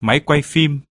máy quay phim